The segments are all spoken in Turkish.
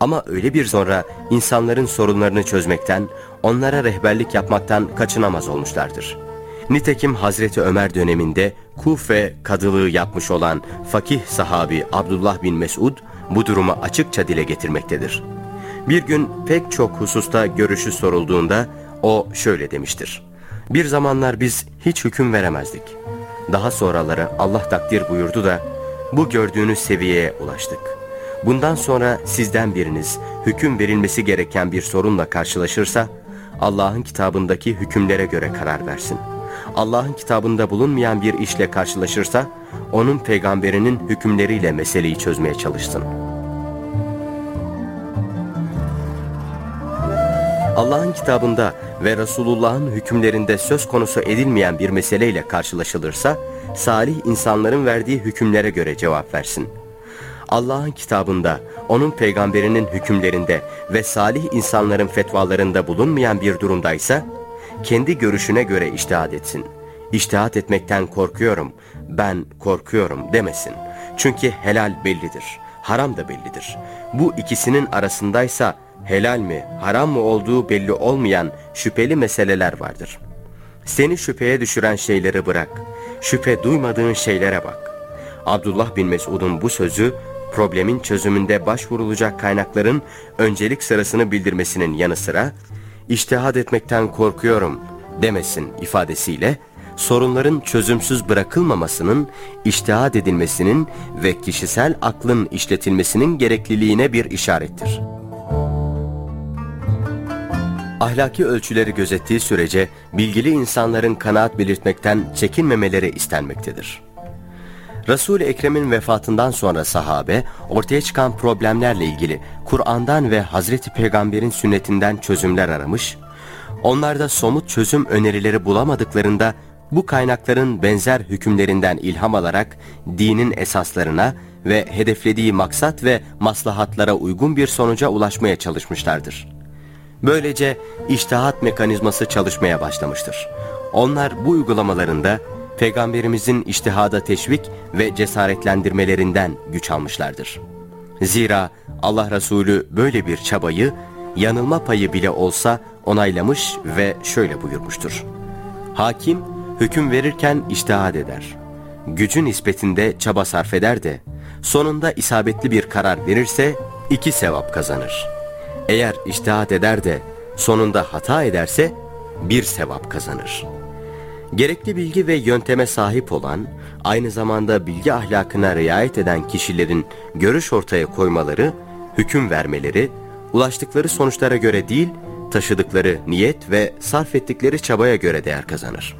Ama öyle bir sonra insanların sorunlarını çözmekten, onlara rehberlik yapmaktan kaçınamaz olmuşlardır. Nitekim Hazreti Ömer döneminde Kufe kadılığı yapmış olan fakih sahabi Abdullah bin Mesud bu durumu açıkça dile getirmektedir. Bir gün pek çok hususta görüşü sorulduğunda o şöyle demiştir. Bir zamanlar biz hiç hüküm veremezdik. Daha sonraları Allah takdir buyurdu da bu gördüğünüz seviyeye ulaştık. Bundan sonra sizden biriniz hüküm verilmesi gereken bir sorunla karşılaşırsa Allah'ın kitabındaki hükümlere göre karar versin. Allah'ın kitabında bulunmayan bir işle karşılaşırsa onun peygamberinin hükümleriyle meseleyi çözmeye çalışsın.'' Allah'ın kitabında ve Resulullah'ın hükümlerinde söz konusu edilmeyen bir meseleyle karşılaşılırsa, salih insanların verdiği hükümlere göre cevap versin. Allah'ın kitabında, onun peygamberinin hükümlerinde ve salih insanların fetvalarında bulunmayan bir durumdaysa, kendi görüşüne göre iştihad etsin. İştihat etmekten korkuyorum, ben korkuyorum demesin. Çünkü helal bellidir, haram da bellidir. Bu ikisinin arasındaysa, helal mi, haram mı olduğu belli olmayan şüpheli meseleler vardır. Seni şüpheye düşüren şeyleri bırak, şüphe duymadığın şeylere bak. Abdullah bin Mesud'un bu sözü, problemin çözümünde başvurulacak kaynakların öncelik sırasını bildirmesinin yanı sıra, iştihad etmekten korkuyorum demesin ifadesiyle, sorunların çözümsüz bırakılmamasının, iştihad edilmesinin ve kişisel aklın işletilmesinin gerekliliğine bir işarettir ahlaki ölçüleri gözettiği sürece bilgili insanların kanaat belirtmekten çekinmemeleri istenmektedir. Resul-i Ekrem'in vefatından sonra sahabe ortaya çıkan problemlerle ilgili Kur'an'dan ve Hazreti Peygamber'in sünnetinden çözümler aramış, onlarda somut çözüm önerileri bulamadıklarında bu kaynakların benzer hükümlerinden ilham alarak dinin esaslarına ve hedeflediği maksat ve maslahatlara uygun bir sonuca ulaşmaya çalışmışlardır. Böylece iştihat mekanizması çalışmaya başlamıştır. Onlar bu uygulamalarında Peygamberimizin iştihada teşvik ve cesaretlendirmelerinden güç almışlardır. Zira Allah Resulü böyle bir çabayı yanılma payı bile olsa onaylamış ve şöyle buyurmuştur. Hakim hüküm verirken iştihad eder. Gücü nispetinde çaba sarf eder de sonunda isabetli bir karar verirse iki sevap kazanır.'' Eğer iştihat eder de sonunda hata ederse bir sevap kazanır. Gerekli bilgi ve yönteme sahip olan, aynı zamanda bilgi ahlakına riayet eden kişilerin görüş ortaya koymaları, hüküm vermeleri, ulaştıkları sonuçlara göre değil, taşıdıkları niyet ve sarf ettikleri çabaya göre değer kazanır.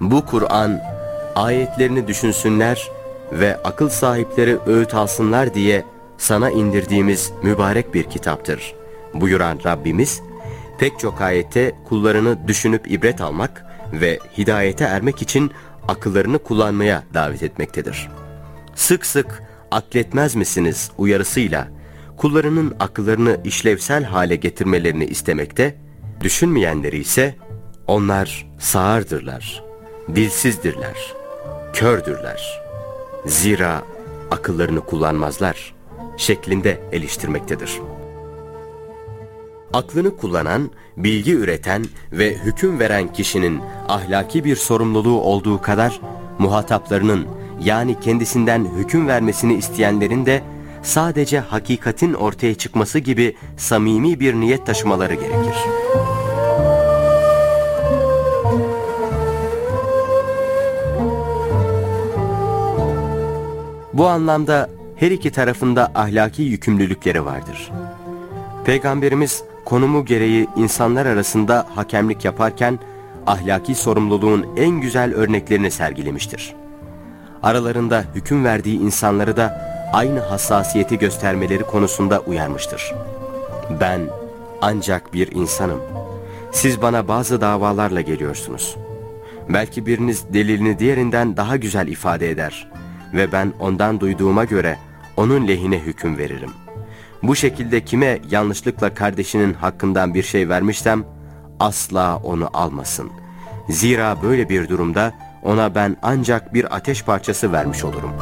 Bu Kur'an, ayetlerini düşünsünler ve akıl sahipleri öğüt alsınlar diye sana indirdiğimiz mübarek bir kitaptır buyuran Rabbimiz, pek çok ayette kullarını düşünüp ibret almak ve hidayete ermek için akıllarını kullanmaya davet etmektedir. Sık sık akletmez misiniz uyarısıyla kullarının akıllarını işlevsel hale getirmelerini istemekte, düşünmeyenleri ise onlar sağırdırlar, dilsizdirler, kördürler. Zira akıllarını kullanmazlar şeklinde eleştirmektedir aklını kullanan, bilgi üreten ve hüküm veren kişinin ahlaki bir sorumluluğu olduğu kadar muhataplarının yani kendisinden hüküm vermesini isteyenlerin de sadece hakikatin ortaya çıkması gibi samimi bir niyet taşımaları gerekir. Bu anlamda her iki tarafında ahlaki yükümlülükleri vardır. Peygamberimiz konumu gereği insanlar arasında hakemlik yaparken ahlaki sorumluluğun en güzel örneklerini sergilemiştir. Aralarında hüküm verdiği insanları da aynı hassasiyeti göstermeleri konusunda uyarmıştır. Ben ancak bir insanım. Siz bana bazı davalarla geliyorsunuz. Belki biriniz delilini diğerinden daha güzel ifade eder ve ben ondan duyduğuma göre onun lehine hüküm veririm.'' Bu şekilde kime yanlışlıkla kardeşinin hakkından bir şey vermişsem asla onu almasın. Zira böyle bir durumda ona ben ancak bir ateş parçası vermiş olurum.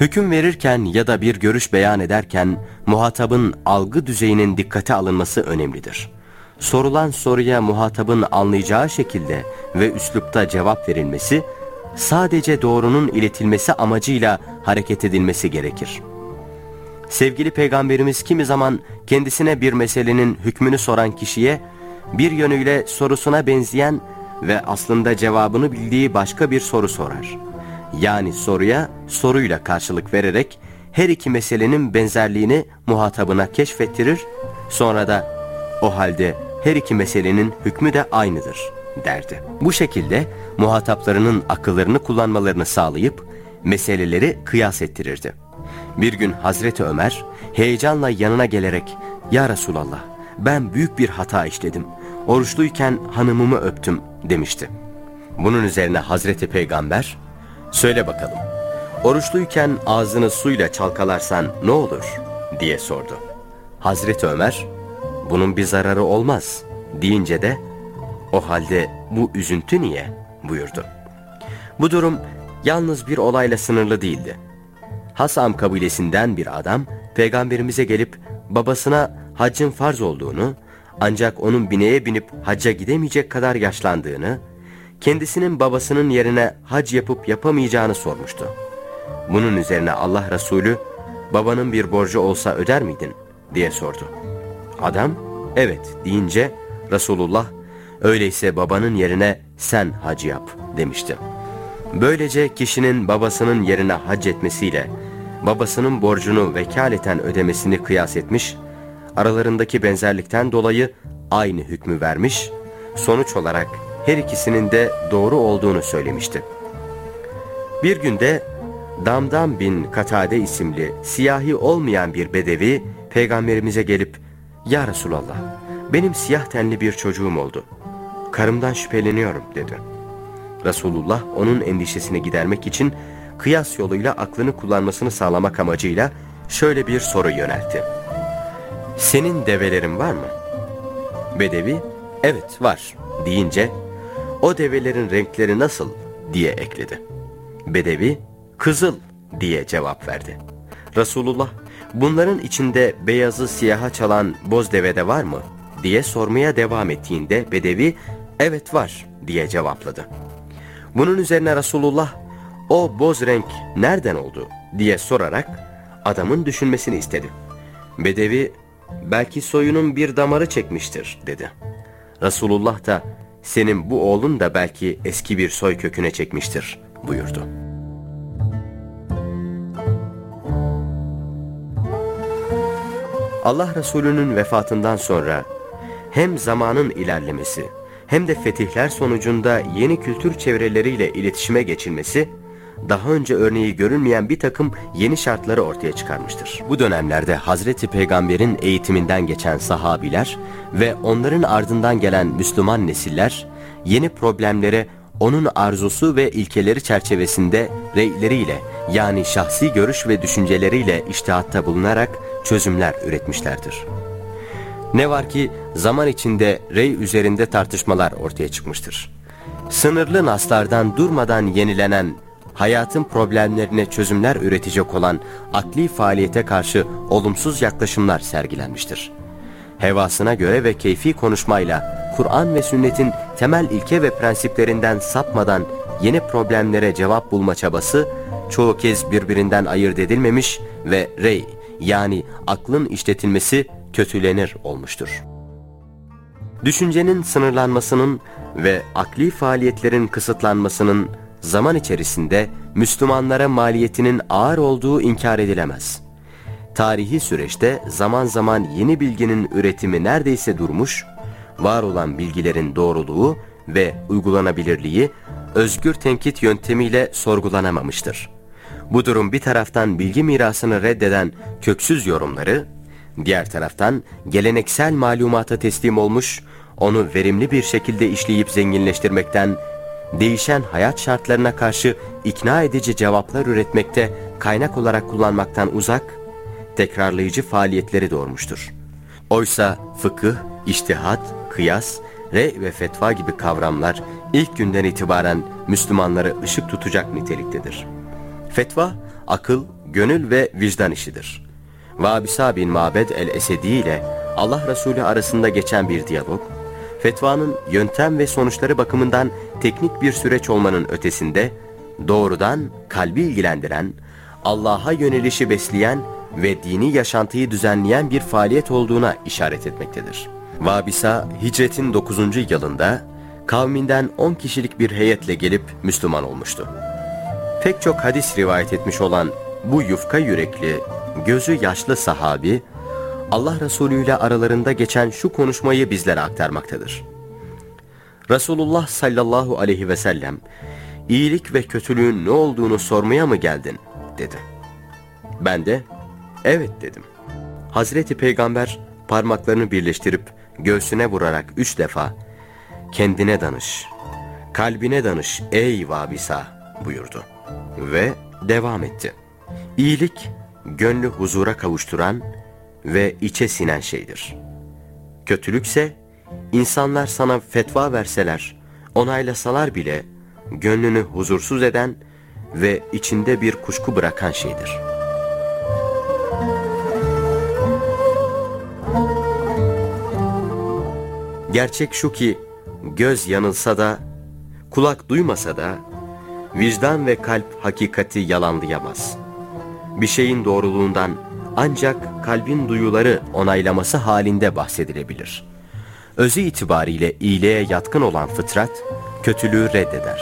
Hüküm verirken ya da bir görüş beyan ederken muhatabın algı düzeyinin dikkate alınması önemlidir. Sorulan soruya muhatabın anlayacağı şekilde ve üslupta cevap verilmesi, sadece doğrunun iletilmesi amacıyla hareket edilmesi gerekir. Sevgili Peygamberimiz kimi zaman kendisine bir meselenin hükmünü soran kişiye, bir yönüyle sorusuna benzeyen ve aslında cevabını bildiği başka bir soru sorar. Yani soruya soruyla karşılık vererek her iki meselenin benzerliğini muhatabına keşfettirir, sonra da o halde her iki meselenin hükmü de aynıdır derdi. Bu şekilde muhataplarının akıllarını kullanmalarını sağlayıp meseleleri kıyas ettirirdi. Bir gün Hazreti Ömer heyecanla yanına gelerek ''Ya Resulallah ben büyük bir hata işledim. Oruçluyken hanımımı öptüm.'' demişti. Bunun üzerine Hazreti Peygamber ''Söyle bakalım, oruçluyken ağzını suyla çalkalarsan ne olur?'' diye sordu. Hazreti Ömer ''Bunun bir zararı olmaz.'' deyince de ''O halde bu üzüntü niye?'' buyurdu. Bu durum yalnız bir olayla sınırlı değildi. Hasam kabilesinden bir adam peygamberimize gelip babasına haccın farz olduğunu ancak onun bineğe binip hacca gidemeyecek kadar yaşlandığını, kendisinin babasının yerine hac yapıp yapamayacağını sormuştu. Bunun üzerine Allah Resulü babanın bir borcu olsa öder miydin diye sordu. Adam evet deyince Resulullah öyleyse babanın yerine sen hac yap demişti. Böylece kişinin babasının yerine hac etmesiyle babasının borcunu vekaleten ödemesini kıyas etmiş, aralarındaki benzerlikten dolayı aynı hükmü vermiş, sonuç olarak her ikisinin de doğru olduğunu söylemişti. Bir günde Damdam bin Katade isimli siyahi olmayan bir bedevi peygamberimize gelip ''Ya Resulallah, benim siyah tenli bir çocuğum oldu. Karımdan şüpheleniyorum.'' dedi. Resulullah onun endişesini gidermek için kıyas yoluyla aklını kullanmasını sağlamak amacıyla şöyle bir soru yöneltti. Senin develerin var mı? Bedevi, evet var deyince, o develerin renkleri nasıl diye ekledi. Bedevi, kızıl diye cevap verdi. Resulullah, bunların içinde beyazı siyaha çalan boz devede var mı? diye sormaya devam ettiğinde Bedevi, evet var diye cevapladı. Bunun üzerine Resulullah, o boz renk nereden oldu diye sorarak adamın düşünmesini istedi. Bedevi belki soyunun bir damarı çekmiştir dedi. Resulullah da senin bu oğlun da belki eski bir soy köküne çekmiştir buyurdu. Allah Resulü'nün vefatından sonra hem zamanın ilerlemesi hem de fetihler sonucunda yeni kültür çevreleriyle iletişime geçilmesi daha önce örneği görülmeyen bir takım yeni şartları ortaya çıkarmıştır. Bu dönemlerde Hazreti Peygamber'in eğitiminden geçen sahabiler ve onların ardından gelen Müslüman nesiller yeni problemlere onun arzusu ve ilkeleri çerçevesinde reyleriyle yani şahsi görüş ve düşünceleriyle iştihatta bulunarak çözümler üretmişlerdir. Ne var ki zaman içinde rey üzerinde tartışmalar ortaya çıkmıştır. Sınırlı naslardan durmadan yenilenen hayatın problemlerine çözümler üretecek olan akli faaliyete karşı olumsuz yaklaşımlar sergilenmiştir. Hevasına göre ve keyfi konuşmayla Kur'an ve sünnetin temel ilke ve prensiplerinden sapmadan yeni problemlere cevap bulma çabası çoğu kez birbirinden ayırt edilmemiş ve rey yani aklın işletilmesi kötülenir olmuştur. Düşüncenin sınırlanmasının ve akli faaliyetlerin kısıtlanmasının zaman içerisinde Müslümanlara maliyetinin ağır olduğu inkar edilemez. Tarihi süreçte zaman zaman yeni bilginin üretimi neredeyse durmuş, var olan bilgilerin doğruluğu ve uygulanabilirliği özgür tenkit yöntemiyle sorgulanamamıştır. Bu durum bir taraftan bilgi mirasını reddeden köksüz yorumları, diğer taraftan geleneksel malumata teslim olmuş, onu verimli bir şekilde işleyip zenginleştirmekten değişen hayat şartlarına karşı ikna edici cevaplar üretmekte kaynak olarak kullanmaktan uzak, tekrarlayıcı faaliyetleri doğurmuştur. Oysa fıkıh, iştihat, kıyas, re ve fetva gibi kavramlar ilk günden itibaren Müslümanları ışık tutacak niteliktedir. Fetva, akıl, gönül ve vicdan işidir. Vabisa bin Mabed el-Esedi ile Allah Resulü arasında geçen bir diyalog, fetvanın yöntem ve sonuçları bakımından teknik bir süreç olmanın ötesinde, doğrudan kalbi ilgilendiren, Allah'a yönelişi besleyen ve dini yaşantıyı düzenleyen bir faaliyet olduğuna işaret etmektedir. Vabisa, hicretin 9. yılında kavminden 10 kişilik bir heyetle gelip Müslüman olmuştu. Pek çok hadis rivayet etmiş olan bu yufka yürekli, gözü yaşlı sahabi, Allah Resulü ile aralarında geçen şu konuşmayı bizlere aktarmaktadır. Resulullah sallallahu aleyhi ve sellem, iyilik ve kötülüğün ne olduğunu sormaya mı geldin? dedi. Ben de, evet dedim. Hazreti Peygamber parmaklarını birleştirip göğsüne vurarak üç defa, kendine danış, kalbine danış ey vabisa buyurdu. Ve devam etti. İyilik, gönlü huzura kavuşturan ve içe sinen şeydir. Kötülükse, insanlar sana fetva verseler, onaylasalar bile, gönlünü huzursuz eden ve içinde bir kuşku bırakan şeydir. Gerçek şu ki, göz yanılsa da, kulak duymasa da, vicdan ve kalp hakikati yalanlayamaz. Bir şeyin doğruluğundan ancak kalbin duyuları onaylaması halinde bahsedilebilir. Özü itibariyle iyiliğe yatkın olan fıtrat, kötülüğü reddeder.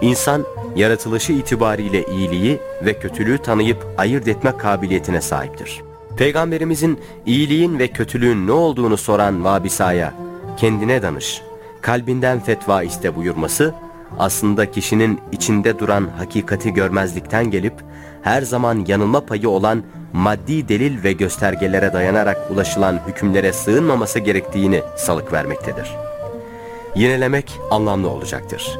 İnsan, yaratılışı itibariyle iyiliği ve kötülüğü tanıyıp ayırt etme kabiliyetine sahiptir. Peygamberimizin iyiliğin ve kötülüğün ne olduğunu soran Vabisa'ya, kendine danış, kalbinden fetva iste buyurması, aslında kişinin içinde duran hakikati görmezlikten gelip, her zaman yanılma payı olan maddi delil ve göstergelere dayanarak ulaşılan hükümlere sığınmaması gerektiğini salık vermektedir. Yinelemek anlamlı olacaktır.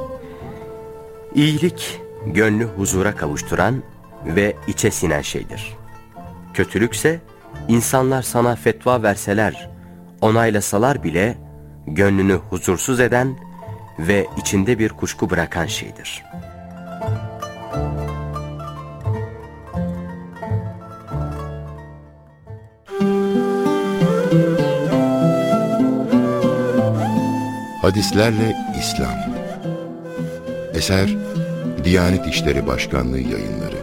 İyilik, gönlü huzura kavuşturan ve içe sinen şeydir. Kötülükse, insanlar sana fetva verseler, onaylasalar bile, gönlünü huzursuz eden ve içinde bir kuşku bırakan şeydir. Hadislerle İslam. Eser Diyanet İşleri Başkanlığı yayınları